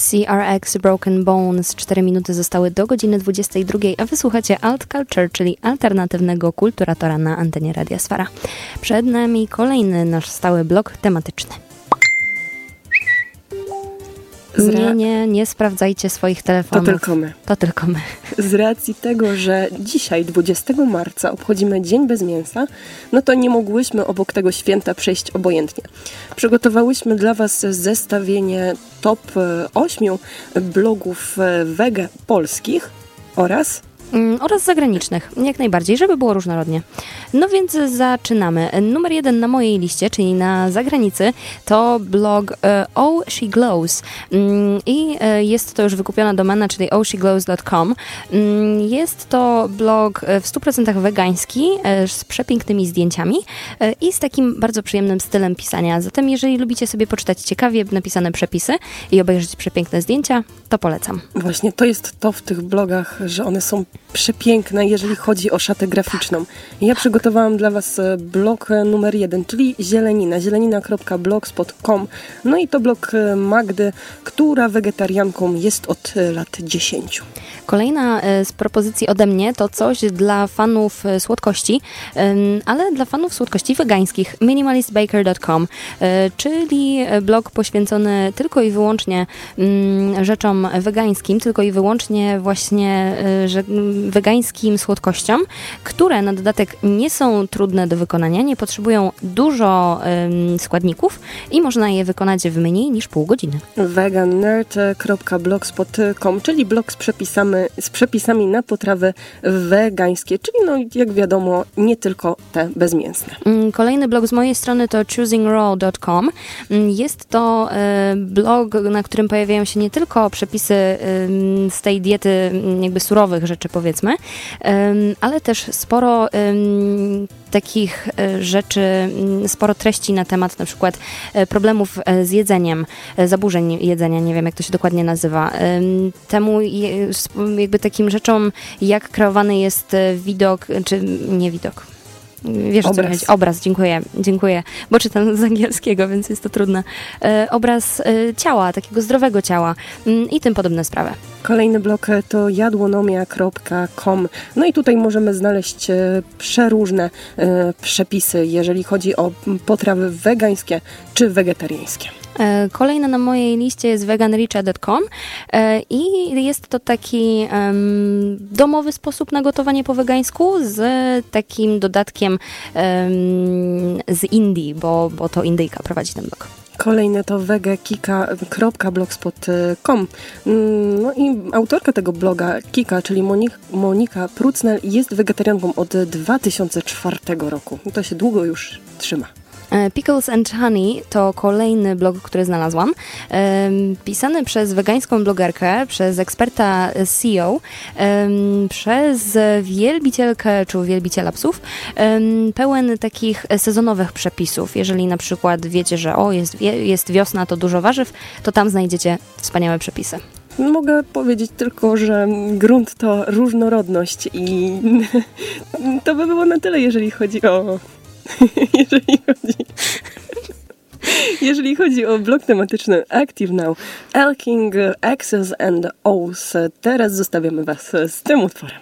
CRX Broken Bones. 4 minuty zostały do godziny 22, a wysłuchacie Alt Culture, czyli alternatywnego kulturatora na antenie Radia Sfera. Przed nami kolejny nasz stały blok tematyczny. Nie, nie, nie sprawdzajcie swoich telefonów. To tylko my. To tylko my. Z racji tego, że dzisiaj, 20 marca, obchodzimy Dzień Bez Mięsa, no to nie mogłyśmy obok tego święta przejść obojętnie. Przygotowałyśmy dla Was zestawienie top 8 blogów wege polskich oraz oraz zagranicznych, jak najbardziej, żeby było różnorodnie. No więc zaczynamy. Numer jeden na mojej liście, czyli na zagranicy, to blog Oh She Glows mm, i e, jest to już wykupiona domena, czyli ohsheglows.com. Mm, jest to blog e, w 100% wegański, z przepięknymi zdjęciami i z takim bardzo przyjemnym stylem pisania. Zatem jeżeli lubicie sobie poczytać ciekawie napisane przepisy i obejrzeć przepiękne zdjęcia, to polecam. Właśnie to jest to w tych blogach, że one są przepiękne, jeżeli chodzi o szatę graficzną. Ja przygotowałam dla Was e, blog e, numer jeden, czyli zielenina, zielenina.blogspot.com. No i to blog e, Magdy, która wegetarianką jest od lat 10. Kolejna z propozycji ode mnie to coś dla fanów słodkości, ale dla fanów słodkości wegańskich, minimalistbaker.com, czyli blog poświęcony tylko i wyłącznie mm, rzeczom wegańskim, tylko i wyłącznie właśnie że wegańskim słodkościom, które na dodatek nie są trudne do wykonania, nie potrzebują dużo ym, składników i można je wykonać w mniej niż pół godziny. vegannerd.blogspot.com, czyli blog z przepisami, z przepisami na potrawy wegańskie, czyli no jak wiadomo nie tylko te bezmięsne. Mm, kolejny blog z mojej strony to choosingraw.com. Mm, jest to y, blog, na którym pojawiają się nie tylko przepisy y, z tej diety mm, jakby surowych rzeczy powiedzmy, ale też sporo takich e, rzeczy, mm, sporo treści na temat na przykład e, problemów e, z jedzeniem, zaburzeń jedzenia, nie wiem jak to się dokładnie nazywa. Temu jakby takim rzeczom, jak kreowany jest widok, czy nie widok, Wiesz, obraz. co chodzi? Obraz, dziękuję, dziękuję, bo czytam z angielskiego, więc jest to trudne. E, obraz e, ciała, takiego zdrowego ciała mm, i tym podobne sprawy. Kolejny blok to jadłonomia.com. No i tutaj możemy znaleźć e, przeróżne e, przepisy, jeżeli chodzi o potrawy wegańskie czy wegetariańskie. E, kolejna na mojej liście jest veganricha.com e, i jest to taki domowy sposób na gotowanie po wegańsku z takim dodatkiem z Indii, bo, bo to Indyjka prowadzi ten blog. Kolejne to wegekika.blogspot.com. Mm, no i autorka tego bloga, Kika, czyli Monika, Monika Prucnel, jest wegetarianką od 2004 roku. To się długo już trzyma. E, Pickles and Honey to kolejny blog, który znalazłam. Pisany przez wegańską blogerkę, przez eksperta SEO, przez wielbicielkę czy wielbiciela psów, pełen takich sezonowych przepisów. Jeżeli na przykład wiecie, że o, jest, jest wiosna, to dużo warzyw, to tam znajdziecie wspaniałe przepisy. Mogę powiedzieć tylko, że grunt to różnorodność i to by było na tyle, jeżeli chodzi o jeżeli chodzi... Jeżeli chodzi o blok tematyczny Active Now, Elking, Access and Oath, teraz zostawiamy Was z tym utworem.